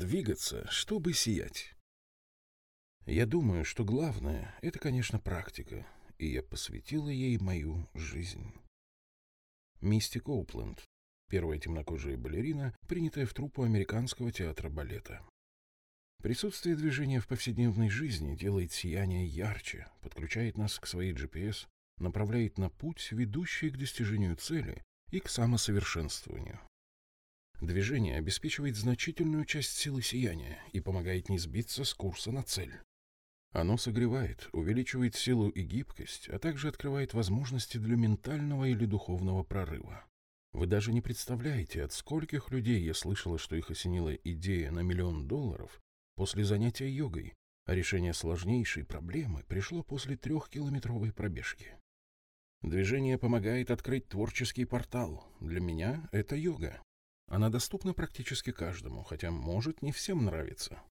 двигаться, чтобы сиять. Я думаю, что главное — это, конечно, практика, и я посвятила ей мою жизнь. Мисти Коупленд, первая темнокожая балерина, принятая в труппу американского театра балета. Присутствие движения в повседневной жизни делает сияние ярче, подключает нас к своей GPS, направляет на путь, ведущий к достижению цели и к самосовершенствованию. Движение обеспечивает значительную часть силы сияния и помогает не сбиться с курса на цель. Оно согревает, увеличивает силу и гибкость, а также открывает возможности для ментального или духовного прорыва. Вы даже не представляете, от скольких людей я слышала, что их осенила идея на миллион долларов после занятия йогой, а решение сложнейшей проблемы пришло после трехкилометровой пробежки. Движение помогает открыть творческий портал. Для меня это йога. Она доступна практически каждому, хотя может не всем нравиться.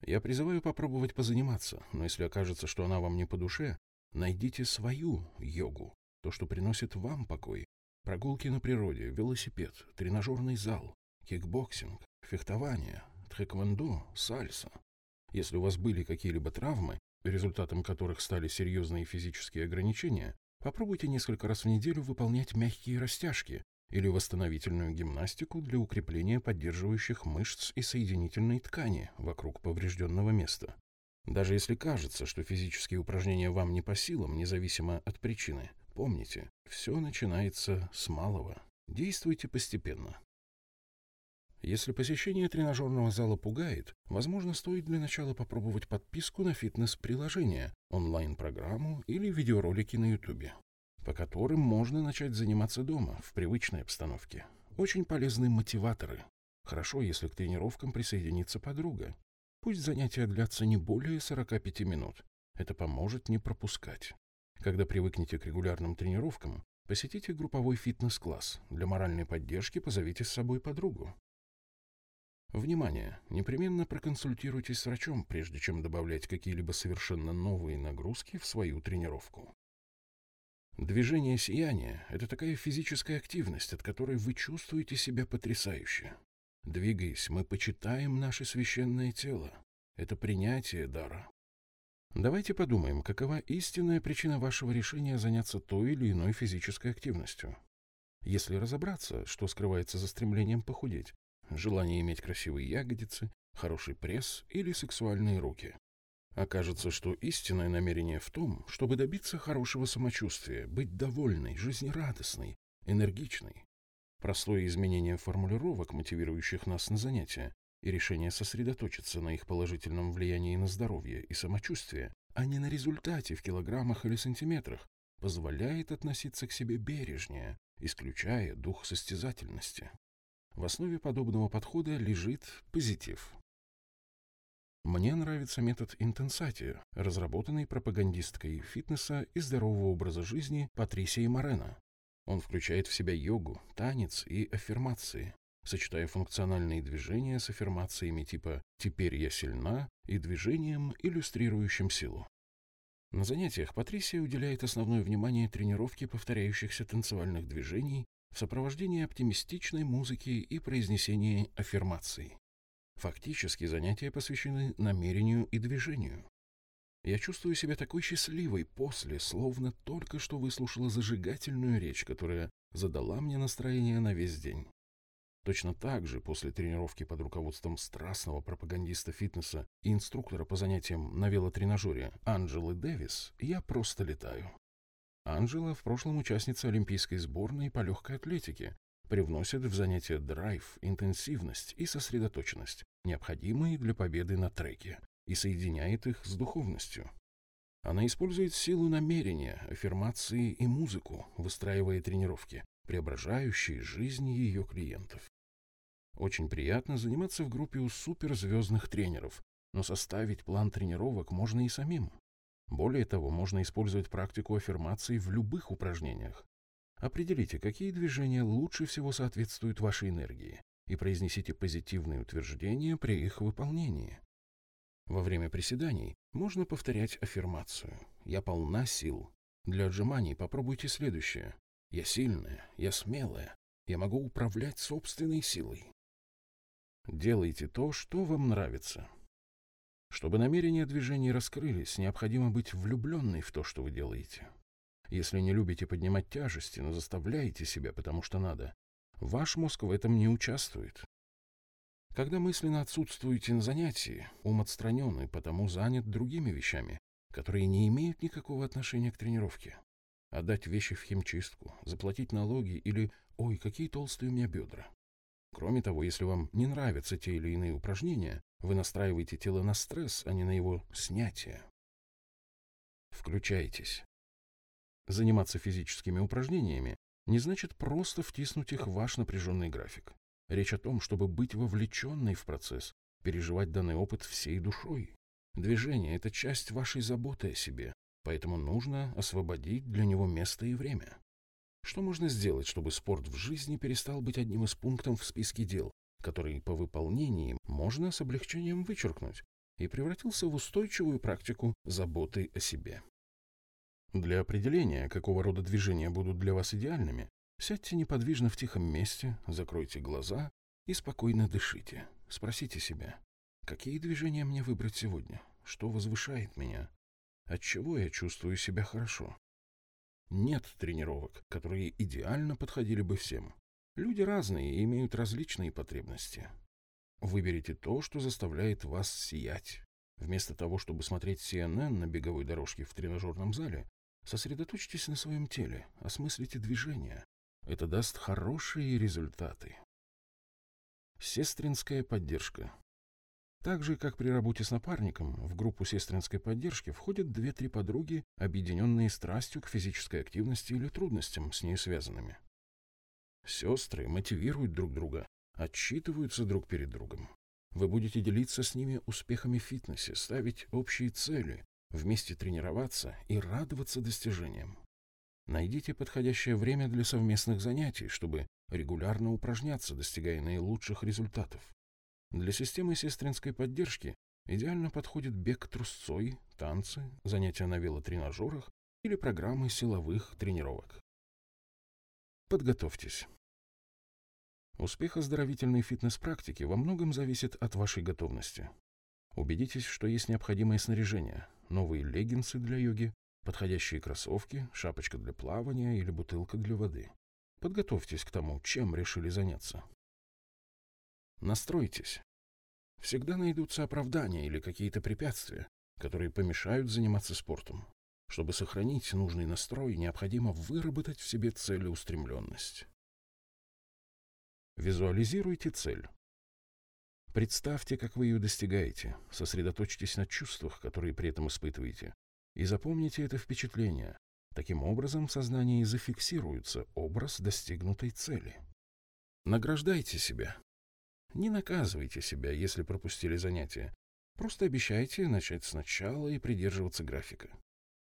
Я призываю попробовать позаниматься, но если окажется, что она вам не по душе, найдите свою йогу, то, что приносит вам покой. Прогулки на природе, велосипед, тренажерный зал, кикбоксинг, фехтование, тхэквондо, сальса. Если у вас были какие-либо травмы, результатом которых стали серьезные физические ограничения, попробуйте несколько раз в неделю выполнять мягкие растяжки или восстановительную гимнастику для укрепления поддерживающих мышц и соединительной ткани вокруг поврежденного места. Даже если кажется, что физические упражнения вам не по силам, независимо от причины, помните, все начинается с малого. Действуйте постепенно. Если посещение тренажерного зала пугает, возможно, стоит для начала попробовать подписку на фитнес-приложение, онлайн-программу или видеоролики на YouTube по которым можно начать заниматься дома, в привычной обстановке. Очень полезны мотиваторы. Хорошо, если к тренировкам присоединится подруга. Пусть занятия длятся не более 45 минут. Это поможет не пропускать. Когда привыкнете к регулярным тренировкам, посетите групповой фитнес-класс. Для моральной поддержки позовите с собой подругу. Внимание! Непременно проконсультируйтесь с врачом, прежде чем добавлять какие-либо совершенно новые нагрузки в свою тренировку. Движение сияния — это такая физическая активность, от которой вы чувствуете себя потрясающе. Двигаясь, мы почитаем наше священное тело. Это принятие дара. Давайте подумаем, какова истинная причина вашего решения заняться той или иной физической активностью. Если разобраться, что скрывается за стремлением похудеть, желание иметь красивые ягодицы, хороший пресс или сексуальные руки. Окажется, что истинное намерение в том, чтобы добиться хорошего самочувствия, быть довольной, жизнерадостной, энергичной. Простое изменение формулировок, мотивирующих нас на занятия, и решение сосредоточиться на их положительном влиянии на здоровье и самочувствие, а не на результате в килограммах или сантиметрах, позволяет относиться к себе бережнее, исключая дух состязательности. В основе подобного подхода лежит позитив. Мне нравится метод интенсати, разработанный пропагандисткой фитнеса и здорового образа жизни Патрисией Морено. Он включает в себя йогу, танец и аффирмации, сочетая функциональные движения с аффирмациями типа «теперь я сильна» и движением, иллюстрирующим силу. На занятиях Патрисия уделяет основное внимание тренировке повторяющихся танцевальных движений в сопровождении оптимистичной музыки и произнесении аффирмаций. Фактически занятия посвящены намерению и движению. Я чувствую себя такой счастливой после, словно только что выслушала зажигательную речь, которая задала мне настроение на весь день. Точно так же после тренировки под руководством страстного пропагандиста фитнеса и инструктора по занятиям на велотренажере Анджелы Дэвис я просто летаю. Анджела в прошлом участница олимпийской сборной по легкой атлетике, привносит в занятия драйв, интенсивность и сосредоточенность, необходимые для победы на треке, и соединяет их с духовностью. Она использует силу намерения, аффирмации и музыку, выстраивая тренировки, преображающие жизнь ее клиентов. Очень приятно заниматься в группе у суперзвездных тренеров, но составить план тренировок можно и самим. Более того, можно использовать практику аффирмаций в любых упражнениях, Определите, какие движения лучше всего соответствуют вашей энергии, и произнесите позитивные утверждения при их выполнении. Во время приседаний можно повторять аффирмацию «Я полна сил». Для отжиманий попробуйте следующее «Я сильная, я смелая, я могу управлять собственной силой». Делайте то, что вам нравится. Чтобы намерения движений раскрылись, необходимо быть влюбленной в то, что вы делаете. Если не любите поднимать тяжести, но заставляете себя, потому что надо, ваш мозг в этом не участвует. Когда мысленно отсутствуете на занятии, ум отстранен и потому занят другими вещами, которые не имеют никакого отношения к тренировке. Отдать вещи в химчистку, заплатить налоги или «Ой, какие толстые у меня бедра». Кроме того, если вам не нравятся те или иные упражнения, вы настраиваете тело на стресс, а не на его снятие. Включайтесь. Заниматься физическими упражнениями не значит просто втиснуть их в ваш напряженный график. Речь о том, чтобы быть вовлеченной в процесс, переживать данный опыт всей душой. Движение – это часть вашей заботы о себе, поэтому нужно освободить для него место и время. Что можно сделать, чтобы спорт в жизни перестал быть одним из пунктов в списке дел, который по выполнении можно с облегчением вычеркнуть, и превратился в устойчивую практику заботы о себе. Для определения, какого рода движения будут для вас идеальными, сядьте неподвижно в тихом месте, закройте глаза и спокойно дышите. Спросите себя, какие движения мне выбрать сегодня, что возвышает меня, от чего я чувствую себя хорошо. Нет тренировок, которые идеально подходили бы всем. Люди разные и имеют различные потребности. Выберите то, что заставляет вас сиять. Вместо того, чтобы смотреть CNN на беговой дорожке в тренажерном зале, сосредоточьтесь на своем теле, осмыслите движения. Это даст хорошие результаты. Сестринская поддержка. Так же, как при работе с напарником, в группу сестринской поддержки входят две-три подруги, объединенные страстью к физической активности или трудностям, с ней связанными. Сестры мотивируют друг друга, отчитываются друг перед другом. Вы будете делиться с ними успехами в фитнесе, ставить общие цели, вместе тренироваться и радоваться достижениям. Найдите подходящее время для совместных занятий, чтобы регулярно упражняться, достигая наилучших результатов. Для системы сестринской поддержки идеально подходит бег трусцой, танцы, занятия на велотренажерах или программы силовых тренировок. Подготовьтесь. Успех оздоровительной фитнес-практики во многом зависит от вашей готовности. Убедитесь, что есть необходимое снаряжение, новые леггинсы для йоги, подходящие кроссовки, шапочка для плавания или бутылка для воды. Подготовьтесь к тому, чем решили заняться. Настройтесь. Всегда найдутся оправдания или какие-то препятствия, которые помешают заниматься спортом. Чтобы сохранить нужный настрой, необходимо выработать в себе целеустремленность. Визуализируйте цель. Представьте, как вы ее достигаете, сосредоточьтесь на чувствах, которые при этом испытываете, и запомните это впечатление. Таким образом, в сознании зафиксируется образ достигнутой цели. Награждайте себя. Не наказывайте себя, если пропустили занятие. Просто обещайте начать сначала и придерживаться графика.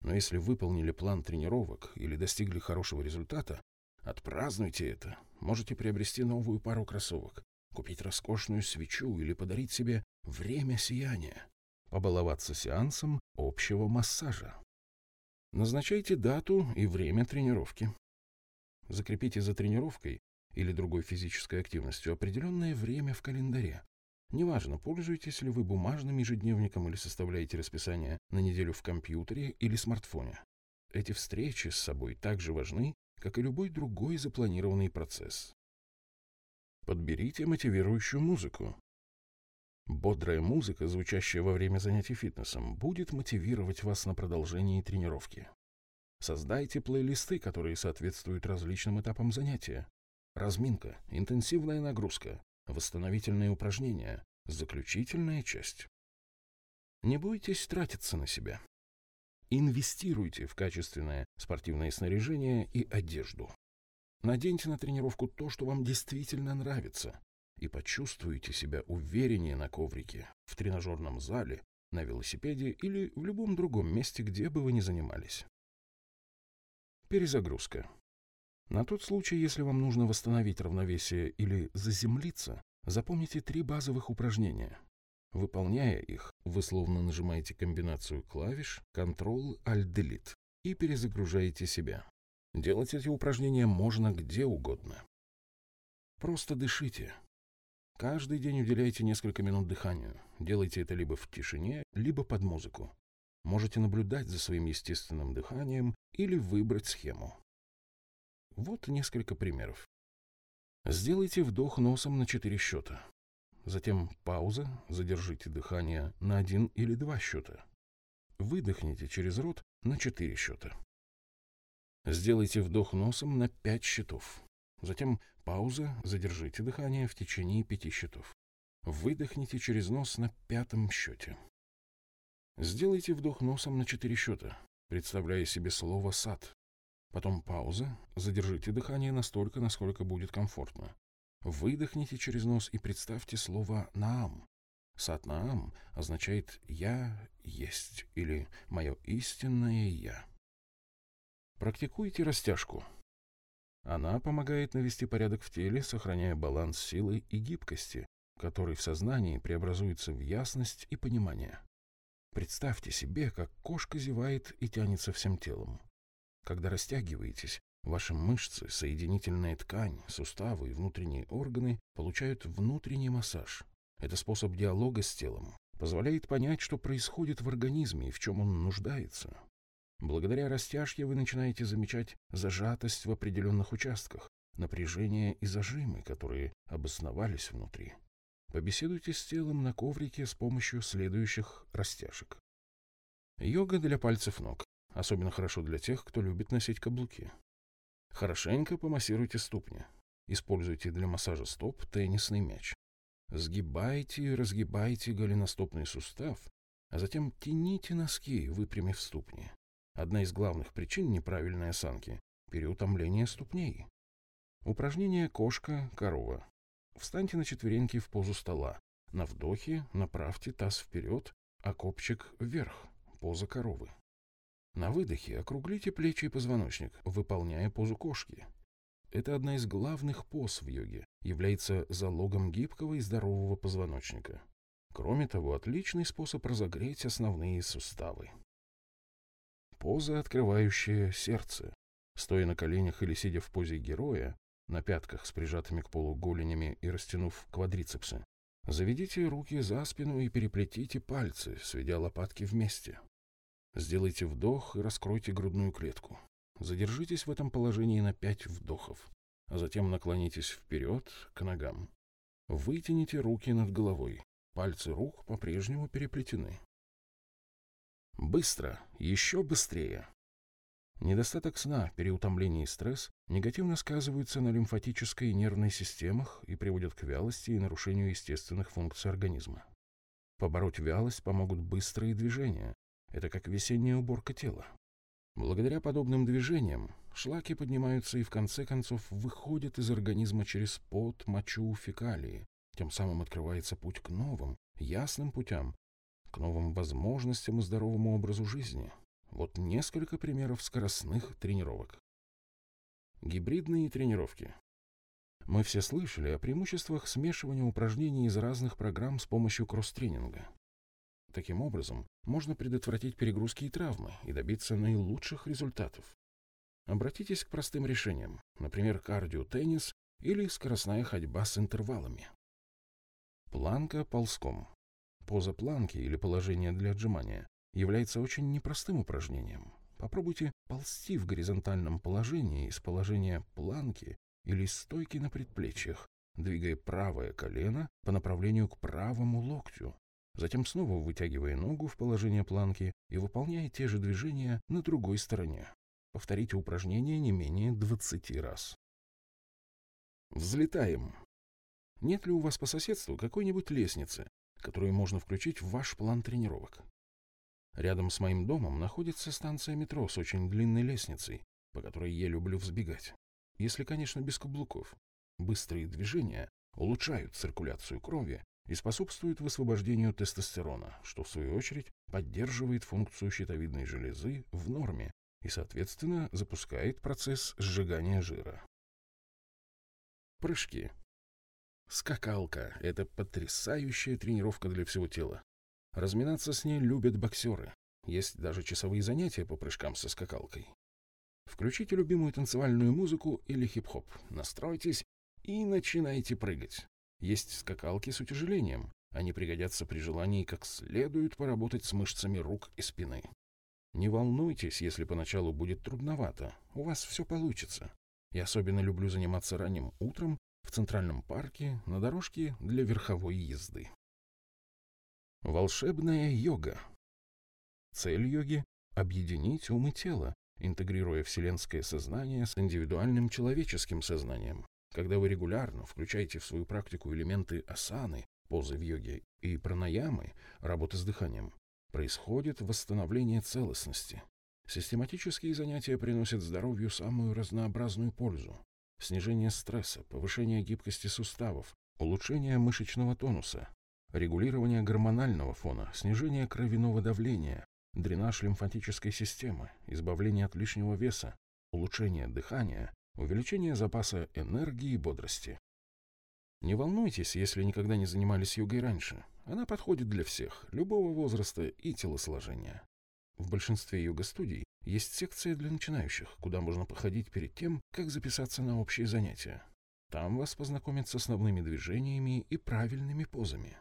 Но если выполнили план тренировок или достигли хорошего результата, отпразднуйте это. Можете приобрести новую пару кроссовок, купить роскошную свечу или подарить себе время сияния, побаловаться сеансом общего массажа. Назначайте дату и время тренировки. Закрепите за тренировкой или другой физической активностью определенное время в календаре. Неважно, пользуетесь ли вы бумажным ежедневником или составляете расписание на неделю в компьютере или смартфоне. Эти встречи с собой так же важны, как и любой другой запланированный процесс. Подберите мотивирующую музыку. Бодрая музыка, звучащая во время занятий фитнесом, будет мотивировать вас на продолжение тренировки. Создайте плейлисты, которые соответствуют различным этапам занятия. Разминка, интенсивная нагрузка, восстановительные упражнения, заключительная часть. Не бойтесь тратиться на себя. Инвестируйте в качественное спортивное снаряжение и одежду. Наденьте на тренировку то, что вам действительно нравится, и почувствуйте себя увереннее на коврике, в тренажерном зале, на велосипеде или в любом другом месте, где бы вы ни занимались. Перезагрузка. На тот случай, если вам нужно восстановить равновесие или заземлиться, запомните три базовых упражнения. Выполняя их, вы словно нажимаете комбинацию клавиш Ctrl-Alt-Delete и перезагружаете себя. Делать эти упражнения можно где угодно. Просто дышите. Каждый день уделяйте несколько минут дыханию. Делайте это либо в тишине, либо под музыку. Можете наблюдать за своим естественным дыханием или выбрать схему. Вот несколько примеров. Сделайте вдох носом на 4 счета. Затем пауза, задержите дыхание на один или два счета. Выдохните через рот на 4 счета. Сделайте вдох носом на 5 счетов. Затем пауза, задержите дыхание в течение 5 счетов. Выдохните через нос на пятом счете. Сделайте вдох носом на 4 счета, представляя себе слово «сад». Потом пауза, задержите дыхание настолько, насколько будет комфортно. Выдохните через нос и представьте слово «наам». Сат «наам» означает «я есть» или «мое истинное я». Практикуйте растяжку. Она помогает навести порядок в теле, сохраняя баланс силы и гибкости, который в сознании преобразуется в ясность и понимание. Представьте себе, как кошка зевает и тянется всем телом. Когда растягиваетесь, ваши мышцы, соединительная ткань, суставы и внутренние органы получают внутренний массаж. Это способ диалога с телом, позволяет понять, что происходит в организме и в чем он нуждается. Благодаря растяжке вы начинаете замечать зажатость в определенных участках, напряжение и зажимы, которые обосновались внутри. Побеседуйте с телом на коврике с помощью следующих растяжек. Йога для пальцев ног. Особенно хорошо для тех, кто любит носить каблуки. Хорошенько помассируйте ступни. Используйте для массажа стоп теннисный мяч. Сгибайте и разгибайте голеностопный сустав, а затем тяните носки, выпрямив ступни. Одна из главных причин неправильной осанки – переутомление ступней. Упражнение «кошка-корова». Встаньте на четвереньки в позу стола. На вдохе направьте таз вперед, а копчик вверх, поза коровы. На выдохе округлите плечи и позвоночник, выполняя позу кошки. Это одна из главных поз в йоге, является залогом гибкого и здорового позвоночника. Кроме того, отличный способ разогреть основные суставы. Поза, открывающая сердце. Стоя на коленях или сидя в позе героя, на пятках с прижатыми к полу голенями и растянув квадрицепсы, заведите руки за спину и переплетите пальцы, сведя лопатки вместе. Сделайте вдох и раскройте грудную клетку. Задержитесь в этом положении на пять вдохов, а затем наклонитесь вперед к ногам. Вытяните руки над головой. Пальцы рук по-прежнему переплетены. Быстро, еще быстрее. Недостаток сна, переутомление и стресс негативно сказываются на лимфатической и нервной системах и приводят к вялости и нарушению естественных функций организма. Побороть вялость помогут быстрые движения. Это как весенняя уборка тела. Благодаря подобным движениям шлаки поднимаются и в конце концов выходят из организма через пот, мочу, фекалии. Тем самым открывается путь к новым, ясным путям, к новым возможностям и здоровому образу жизни. Вот несколько примеров скоростных тренировок. Гибридные тренировки. Мы все слышали о преимуществах смешивания упражнений из разных программ с помощью кросс-тренинга. Таким образом, можно предотвратить перегрузки и травмы и добиться наилучших результатов. Обратитесь к простым решениям, например, кардио-теннис или скоростная ходьба с интервалами. Планка ползком. Поза планки или положение для отжимания является очень непростым упражнением. Попробуйте ползти в горизонтальном положении из положения планки или стойки на предплечьях, двигая правое колено по направлению к правому локтю, затем снова вытягивая ногу в положение планки и выполняя те же движения на другой стороне. Повторите упражнение не менее 20 раз. Взлетаем. Нет ли у вас по соседству какой-нибудь лестницы, которую можно включить в ваш план тренировок. Рядом с моим домом находится станция метро с очень длинной лестницей, по которой я люблю взбегать. Если, конечно, без каблуков. Быстрые движения улучшают циркуляцию крови и способствуют высвобождению тестостерона, что в свою очередь поддерживает функцию щитовидной железы в норме и, соответственно, запускает процесс сжигания жира. Прыжки. Скакалка – это потрясающая тренировка для всего тела. Разминаться с ней любят боксеры. Есть даже часовые занятия по прыжкам со скакалкой. Включите любимую танцевальную музыку или хип-хоп, настройтесь и начинайте прыгать. Есть скакалки с утяжелением. Они пригодятся при желании как следует поработать с мышцами рук и спины. Не волнуйтесь, если поначалу будет трудновато. У вас все получится. Я особенно люблю заниматься ранним утром в Центральном парке на дорожке для верховой езды. Волшебная йога. Цель йоги – объединить ум и тело, интегрируя вселенское сознание с индивидуальным человеческим сознанием. Когда вы регулярно включаете в свою практику элементы асаны, позы в йоге, и пранаямы, работы с дыханием, происходит восстановление целостности. Систематические занятия приносят здоровью самую разнообразную пользу. Снижение стресса, повышение гибкости суставов, улучшение мышечного тонуса, регулирование гормонального фона, снижение кровяного давления, дренаж лимфатической системы, избавление от лишнего веса, улучшение дыхания, увеличение запаса энергии и бодрости. Не волнуйтесь, если никогда не занимались йогой раньше. Она подходит для всех, любого возраста и телосложения. В большинстве йога-студий есть секция для начинающих, куда можно походить перед тем, как записаться на общие занятия. Там вас познакомят с основными движениями и правильными позами.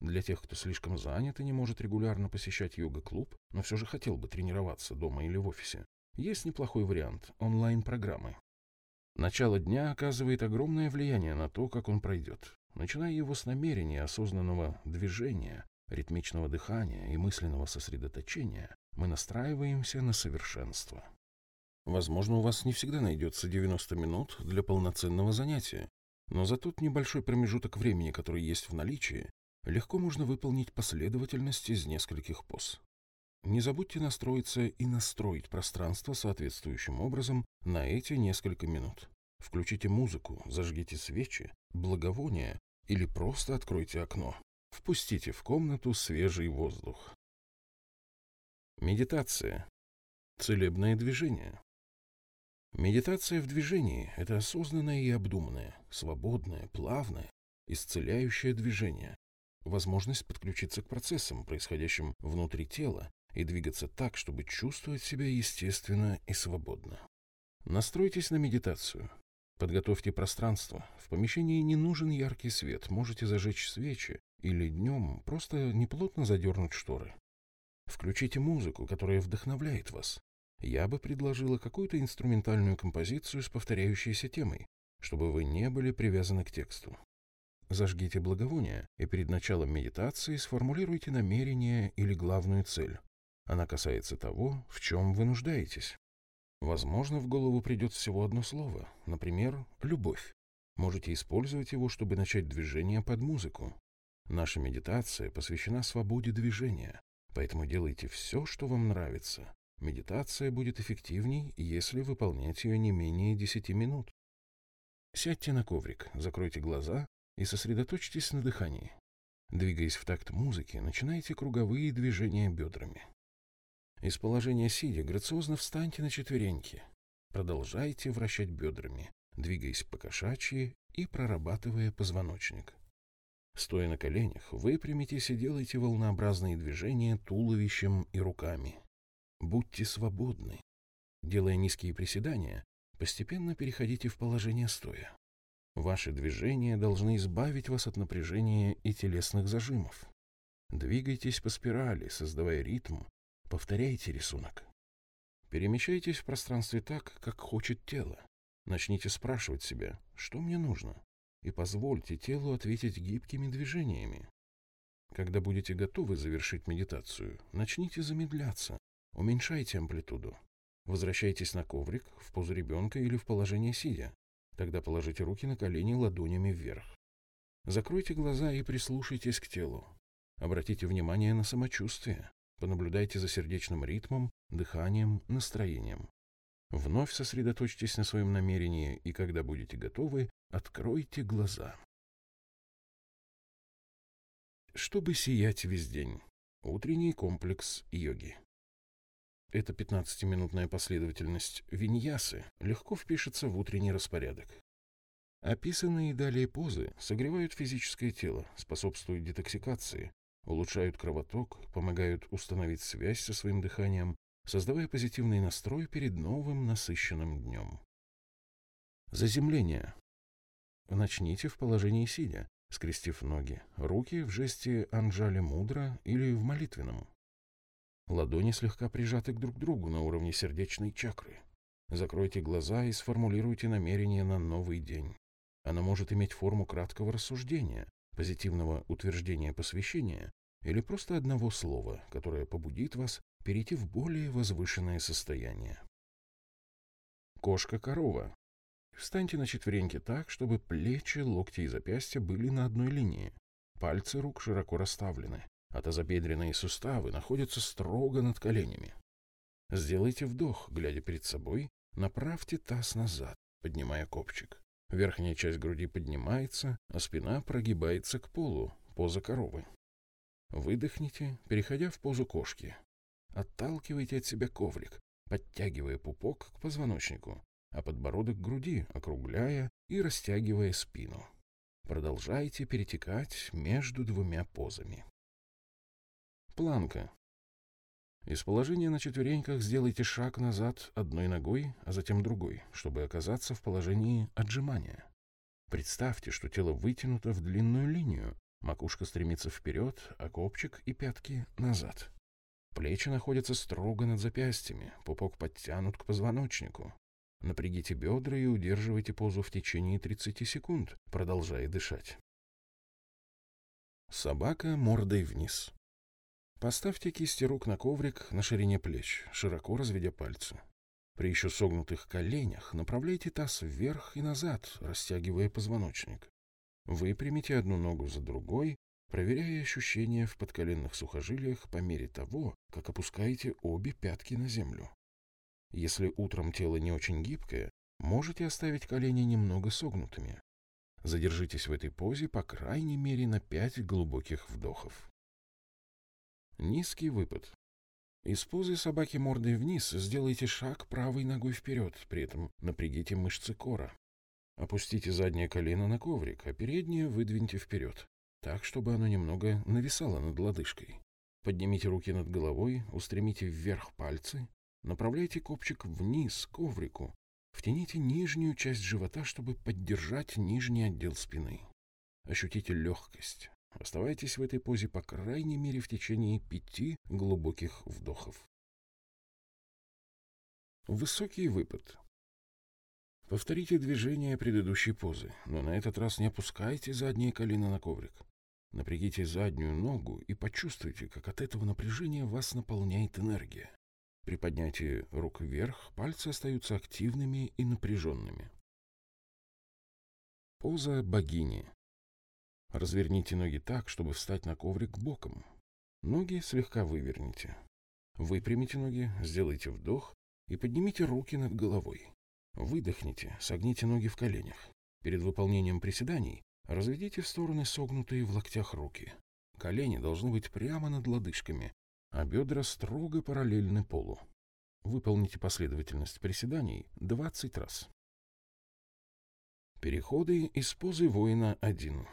Для тех, кто слишком занят и не может регулярно посещать йога-клуб, но все же хотел бы тренироваться дома или в офисе, есть неплохой вариант – онлайн-программы. Начало дня оказывает огромное влияние на то, как он пройдет. Начиная его с намерения осознанного движения, ритмичного дыхания и мысленного сосредоточения, мы настраиваемся на совершенство. Возможно, у вас не всегда найдется 90 минут для полноценного занятия, но за тот небольшой промежуток времени, который есть в наличии, легко можно выполнить последовательность из нескольких поз. Не забудьте настроиться и настроить пространство соответствующим образом на эти несколько минут. Включите музыку, зажгите свечи, благовония или просто откройте окно. Впустите в комнату свежий воздух. Медитация. Целебное движение. Медитация в движении – это осознанное и обдуманное, свободное, плавное, исцеляющее движение. Возможность подключиться к процессам, происходящим внутри тела, и двигаться так, чтобы чувствовать себя естественно и свободно. Настройтесь на медитацию. Подготовьте пространство. В помещении не нужен яркий свет. Можете зажечь свечи или днем просто неплотно задернуть шторы. Включите музыку, которая вдохновляет вас. Я бы предложила какую-то инструментальную композицию с повторяющейся темой, чтобы вы не были привязаны к тексту. Зажгите благовоние и перед началом медитации сформулируйте намерение или главную цель. Она касается того, в чем вы нуждаетесь. Возможно, в голову придет всего одно слово, например, «любовь». Можете использовать его, чтобы начать движение под музыку. Наша медитация посвящена свободе движения, поэтому делайте все, что вам нравится. Медитация будет эффективней, если выполнять ее не менее 10 минут. Сядьте на коврик, закройте глаза и сосредоточьтесь на дыхании. Двигаясь в такт музыки, начинайте круговые движения бедрами. Из положения сидя грациозно встаньте на четвереньки. Продолжайте вращать бедрами, двигаясь по кошачьи и прорабатывая позвоночник. Стоя на коленях, выпрямитесь и делайте волнообразные движения туловищем и руками. Будьте свободны. Делая низкие приседания, постепенно переходите в положение стоя. Ваши движения должны избавить вас от напряжения и телесных зажимов. Двигайтесь по спирали, создавая ритм, Повторяйте рисунок. Перемещайтесь в пространстве так, как хочет тело. Начните спрашивать себя, что мне нужно, и позвольте телу ответить гибкими движениями. Когда будете готовы завершить медитацию, начните замедляться, уменьшайте амплитуду. Возвращайтесь на коврик, в позу ребенка или в положение сидя. Тогда положите руки на колени ладонями вверх. Закройте глаза и прислушайтесь к телу. Обратите внимание на самочувствие. Понаблюдайте за сердечным ритмом, дыханием, настроением. Вновь сосредоточьтесь на своем намерении, и когда будете готовы, откройте глаза. Чтобы сиять весь день. Утренний комплекс йоги. Эта 15-минутная последовательность виньясы легко впишется в утренний распорядок. Описанные далее позы согревают физическое тело, способствуют детоксикации, улучшают кровоток, помогают установить связь со своим дыханием, создавая позитивный настрой перед новым насыщенным днем. Заземление. Начните в положении сидя. скрестив ноги, руки в жесте Анджали Мудра или в молитвенном. Ладони слегка прижаты друг к другу на уровне сердечной чакры. Закройте глаза и сформулируйте намерение на новый день. Оно может иметь форму краткого рассуждения, позитивного утверждения посвящения или просто одного слова, которое побудит вас перейти в более возвышенное состояние. Кошка-корова. Встаньте на четвереньки так, чтобы плечи, локти и запястья были на одной линии. Пальцы рук широко расставлены, а тазобедренные суставы находятся строго над коленями. Сделайте вдох, глядя перед собой, направьте таз назад, поднимая копчик. Верхняя часть груди поднимается, а спина прогибается к полу, поза коровы. Выдохните, переходя в позу кошки. Отталкивайте от себя коврик, подтягивая пупок к позвоночнику, а подбородок к груди, округляя и растягивая спину. Продолжайте перетекать между двумя позами. Планка. Из положения на четвереньках сделайте шаг назад одной ногой, а затем другой, чтобы оказаться в положении отжимания. Представьте, что тело вытянуто в длинную линию, макушка стремится вперед, а копчик и пятки назад. Плечи находятся строго над запястьями, пупок подтянут к позвоночнику. Напрягите бедра и удерживайте позу в течение 30 секунд, продолжая дышать. Собака мордой вниз. Поставьте кисти рук на коврик на ширине плеч, широко разведя пальцы. При еще согнутых коленях направляйте таз вверх и назад, растягивая позвоночник. Выпрямите одну ногу за другой, проверяя ощущения в подколенных сухожилиях по мере того, как опускаете обе пятки на землю. Если утром тело не очень гибкое, можете оставить колени немного согнутыми. Задержитесь в этой позе по крайней мере на пять глубоких вдохов. Низкий выпад. Из позы собаки мордой вниз сделайте шаг правой ногой вперед, при этом напрягите мышцы кора. Опустите заднее колено на коврик, а переднее выдвиньте вперед, так, чтобы оно немного нависало над лодыжкой. Поднимите руки над головой, устремите вверх пальцы, направляйте копчик вниз, к коврику. Втяните нижнюю часть живота, чтобы поддержать нижний отдел спины. Ощутите легкость, Оставайтесь в этой позе по крайней мере в течение пяти глубоких вдохов. Высокий выпад. Повторите движение предыдущей позы, но на этот раз не опускайте задние колено на коврик. Напрягите заднюю ногу и почувствуйте, как от этого напряжения вас наполняет энергия. При поднятии рук вверх пальцы остаются активными и напряженными. Поза богини. Разверните ноги так, чтобы встать на коврик боком. Ноги слегка выверните. Выпрямите ноги, сделайте вдох и поднимите руки над головой. Выдохните, согните ноги в коленях. Перед выполнением приседаний разведите в стороны согнутые в локтях руки. Колени должны быть прямо над лодыжками, а бедра строго параллельны полу. Выполните последовательность приседаний 20 раз. Переходы из позы воина 1.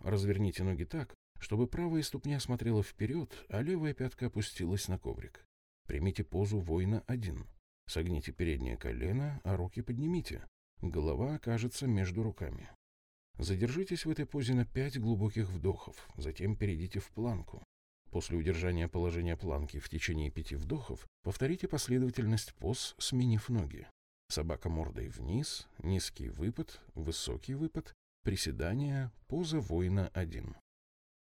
Разверните ноги так, чтобы правая ступня смотрела вперед, а левая пятка опустилась на коврик. Примите позу воина один. Согните переднее колено, а руки поднимите. Голова окажется между руками. Задержитесь в этой позе на пять глубоких вдохов, затем перейдите в планку. После удержания положения планки в течение пяти вдохов повторите последовательность поз, сменив ноги. Собака мордой вниз, низкий выпад, высокий выпад, Приседания, поза воина 1.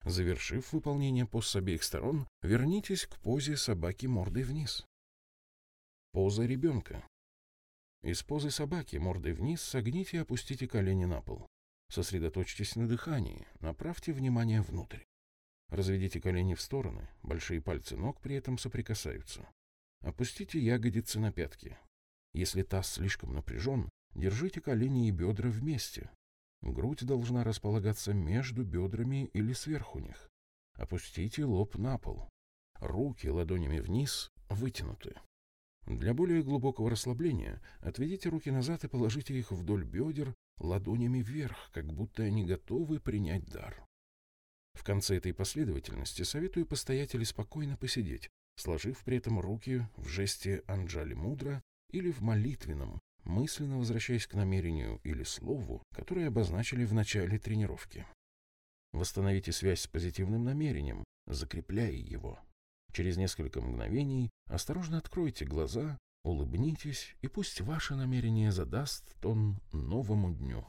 Завершив выполнение поз с обеих сторон, вернитесь к позе собаки мордой вниз. Поза ребенка. Из позы собаки мордой вниз согните и опустите колени на пол. Сосредоточьтесь на дыхании, направьте внимание внутрь. Разведите колени в стороны, большие пальцы ног при этом соприкасаются. Опустите ягодицы на пятки. Если таз слишком напряжен, держите колени и бедра вместе, Грудь должна располагаться между бедрами или сверху них. Опустите лоб на пол. Руки ладонями вниз вытянуты. Для более глубокого расслабления отведите руки назад и положите их вдоль бедер ладонями вверх, как будто они готовы принять дар. В конце этой последовательности советую постоять или спокойно посидеть, сложив при этом руки в жесте Анджали Мудра или в молитвенном, мысленно возвращаясь к намерению или слову, которое обозначили в начале тренировки. Восстановите связь с позитивным намерением, закрепляя его. Через несколько мгновений осторожно откройте глаза, улыбнитесь, и пусть ваше намерение задаст тон новому дню.